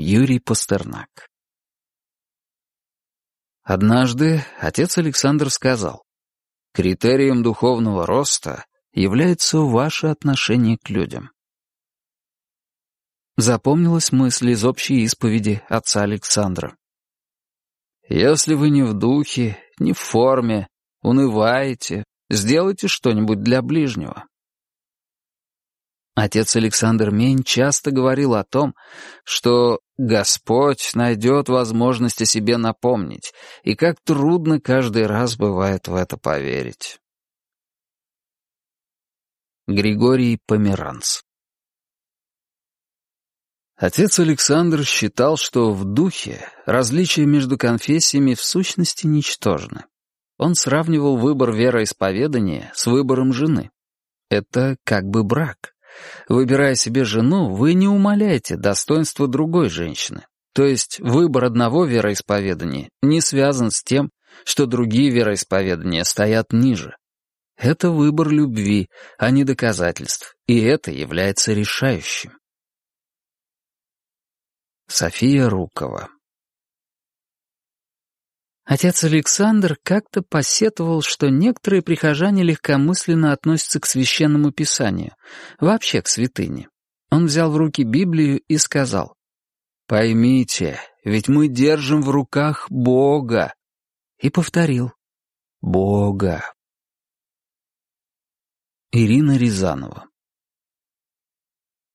Юрий Пастернак Однажды отец Александр сказал, «Критерием духовного роста является ваше отношение к людям». Запомнилась мысль из общей исповеди отца Александра. «Если вы не в духе, не в форме, унываете, сделайте что-нибудь для ближнего». Отец Александр Мень часто говорил о том, что Господь найдет возможность о себе напомнить, и как трудно каждый раз бывает в это поверить. Григорий Померанц Отец Александр считал, что в духе различия между конфессиями в сущности ничтожны. Он сравнивал выбор вероисповедания с выбором жены. Это как бы брак. Выбирая себе жену, вы не умаляете достоинство другой женщины. То есть выбор одного вероисповедания не связан с тем, что другие вероисповедания стоят ниже. Это выбор любви, а не доказательств, и это является решающим. София Рукова Отец Александр как-то посетовал, что некоторые прихожане легкомысленно относятся к священному писанию, вообще к святыне. Он взял в руки Библию и сказал, «Поймите, ведь мы держим в руках Бога». И повторил, «Бога». Ирина Рязанова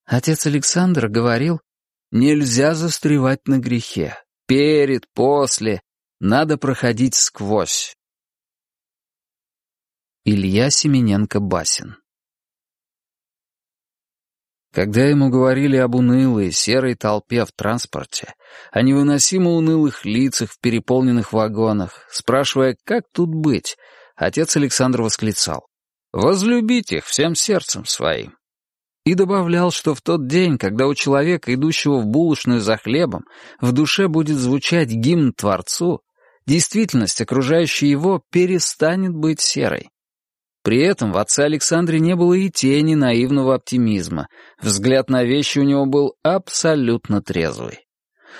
Отец Александр говорил, «Нельзя застревать на грехе. Перед, после, надо проходить сквозь. Илья Семененко-Басин Когда ему говорили об унылой, серой толпе в транспорте, о невыносимо унылых лицах в переполненных вагонах, спрашивая, как тут быть, отец Александр восклицал «Возлюбить их всем сердцем своим». И добавлял, что в тот день, когда у человека, идущего в булочную за хлебом, в душе будет звучать гимн Творцу, действительность, окружающая его, перестанет быть серой. При этом в отце Александре не было и тени наивного оптимизма. Взгляд на вещи у него был абсолютно трезвый.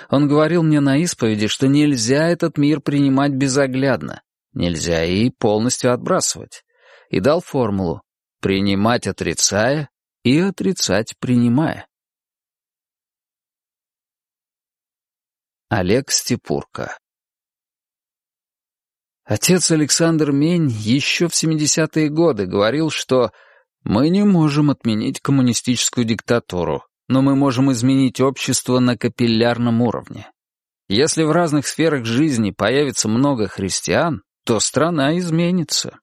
Он говорил мне на исповеди, что нельзя этот мир принимать безоглядно, нельзя и полностью отбрасывать. И дал формулу «принимать отрицая и отрицать принимая». Олег Степурко Отец Александр Мень еще в 70-е годы говорил, что «мы не можем отменить коммунистическую диктатуру, но мы можем изменить общество на капиллярном уровне. Если в разных сферах жизни появится много христиан, то страна изменится».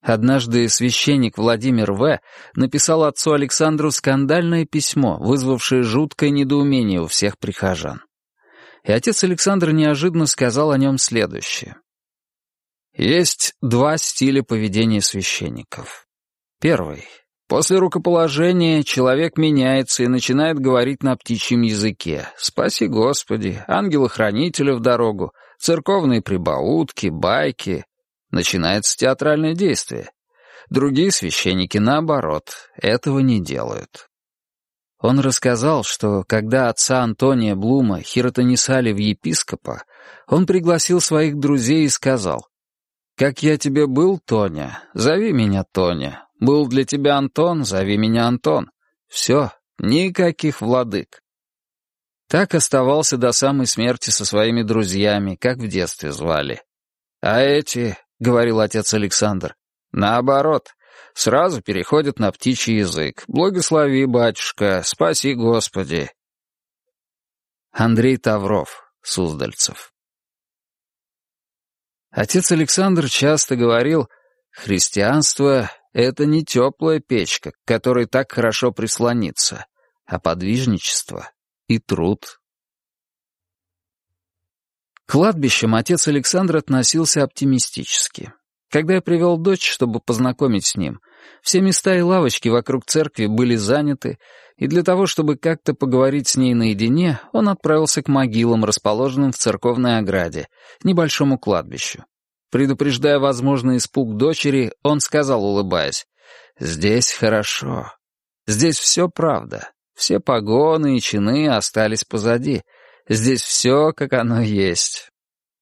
Однажды священник Владимир В. написал отцу Александру скандальное письмо, вызвавшее жуткое недоумение у всех прихожан и отец Александр неожиданно сказал о нем следующее. Есть два стиля поведения священников. Первый. После рукоположения человек меняется и начинает говорить на птичьем языке. «Спаси Господи», «Ангела-хранителя в дорогу», церковные прибаутки, байки. Начинается театральное действие. Другие священники, наоборот, этого не делают. Он рассказал, что когда отца Антония Блума хиротонисали в епископа, он пригласил своих друзей и сказал, «Как я тебе был, Тоня, зови меня Тоня. Был для тебя Антон, зови меня Антон. Все, никаких владык». Так оставался до самой смерти со своими друзьями, как в детстве звали. «А эти, — говорил отец Александр, — наоборот, сразу переходят на птичий язык. «Благослови, батюшка, спаси Господи». Андрей Тавров, Суздальцев Отец Александр часто говорил, «Христианство — это не теплая печка, к которой так хорошо прислониться, а подвижничество и труд». К кладбищам отец Александр относился оптимистически. Когда я привел дочь, чтобы познакомить с ним, все места и лавочки вокруг церкви были заняты, и для того, чтобы как-то поговорить с ней наедине, он отправился к могилам, расположенным в церковной ограде, небольшому кладбищу. Предупреждая возможный испуг дочери, он сказал, улыбаясь, «Здесь хорошо. Здесь все правда. Все погоны и чины остались позади. Здесь все, как оно есть.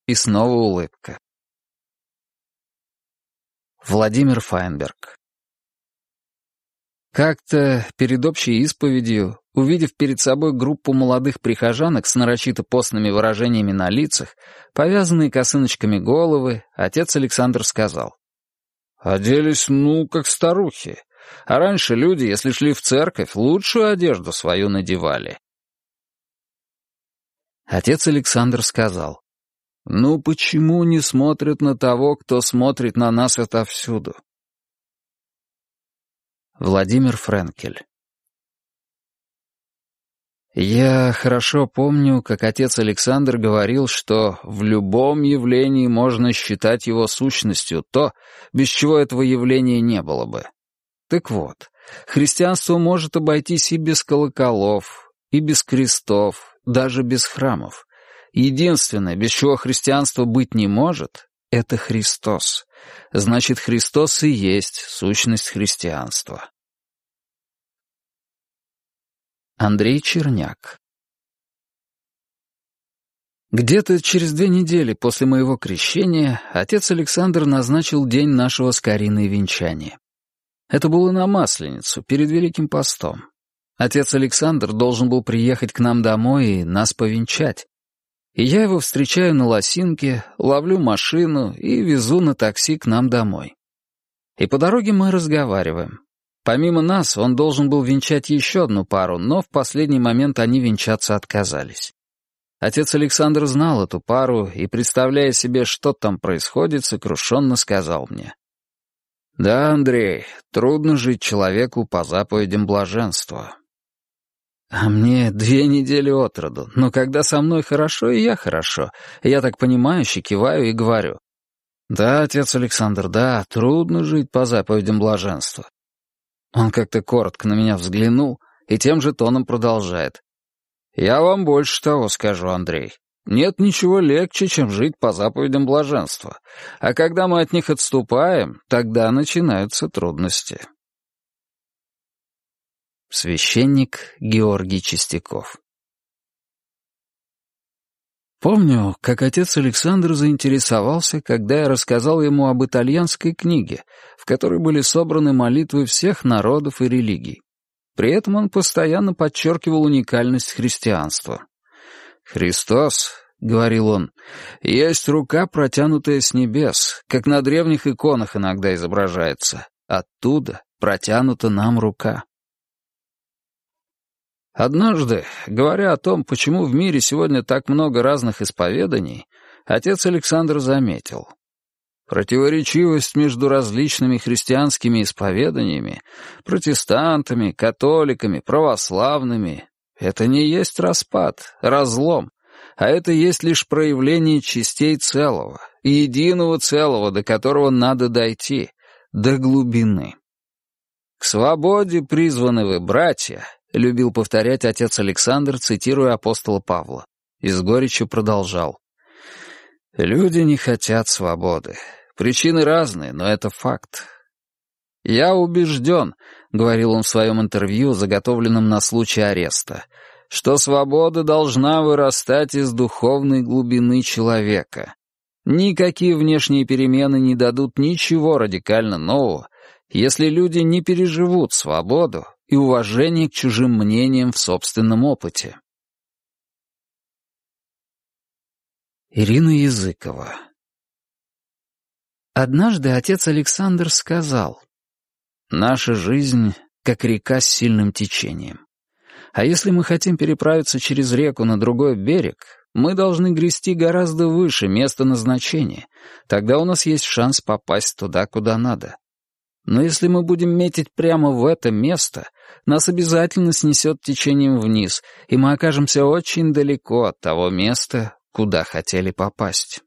И снова улыбка. Владимир Файнберг Как-то перед общей исповедью, увидев перед собой группу молодых прихожанок с нарочито постными выражениями на лицах, повязанные косыночками головы, отец Александр сказал. «Оделись, ну, как старухи. А раньше люди, если шли в церковь, лучшую одежду свою надевали. Отец Александр сказал, «Ну почему не смотрят на того, кто смотрит на нас отовсюду?» Владимир Френкель Я хорошо помню, как отец Александр говорил, что в любом явлении можно считать его сущностью то, без чего этого явления не было бы. Так вот, христианство может обойтись и без колоколов, и без крестов, даже без храмов. Единственное, без чего христианство быть не может, — это Христос. Значит, Христос и есть сущность христианства. Андрей Черняк Где-то через две недели после моего крещения отец Александр назначил день нашего с Кариной венчания. Это было на Масленицу, перед Великим постом. Отец Александр должен был приехать к нам домой и нас повенчать. И я его встречаю на лосинке, ловлю машину и везу на такси к нам домой. И по дороге мы разговариваем. Помимо нас, он должен был венчать еще одну пару, но в последний момент они венчаться отказались. Отец Александр знал эту пару и, представляя себе, что там происходит, сокрушенно сказал мне. «Да, Андрей, трудно жить человеку по заповедям блаженства». А мне две недели от роду, но когда со мной хорошо, и я хорошо. Я так понимающе киваю и говорю. «Да, отец Александр, да, трудно жить по заповедям блаженства». Он как-то коротко на меня взглянул и тем же тоном продолжает. «Я вам больше того скажу, Андрей. Нет ничего легче, чем жить по заповедям блаженства. А когда мы от них отступаем, тогда начинаются трудности. Священник Георгий Чистяков Помню, как отец Александр заинтересовался, когда я рассказал ему об итальянской книге, в которой были собраны молитвы всех народов и религий. При этом он постоянно подчеркивал уникальность христианства. «Христос», — говорил он, — «есть рука, протянутая с небес, как на древних иконах иногда изображается. Оттуда протянута нам рука». Однажды, говоря о том, почему в мире сегодня так много разных исповеданий, отец Александр заметил. Противоречивость между различными христианскими исповеданиями, протестантами, католиками, православными это не есть распад, разлом, а это есть лишь проявление частей целого, единого целого, до которого надо дойти, до глубины. «К свободе призваны вы, братья», — любил повторять отец Александр, цитируя апостола Павла. И с горечью продолжал. «Люди не хотят свободы. Причины разные, но это факт. «Я убежден», — говорил он в своем интервью, заготовленном на случай ареста, «что свобода должна вырастать из духовной глубины человека. Никакие внешние перемены не дадут ничего радикально нового, если люди не переживут свободу и уважение к чужим мнениям в собственном опыте». Ирина Языкова Однажды отец Александр сказал, Наша жизнь — как река с сильным течением. А если мы хотим переправиться через реку на другой берег, мы должны грести гораздо выше места назначения. Тогда у нас есть шанс попасть туда, куда надо. Но если мы будем метить прямо в это место, нас обязательно снесет течением вниз, и мы окажемся очень далеко от того места, куда хотели попасть.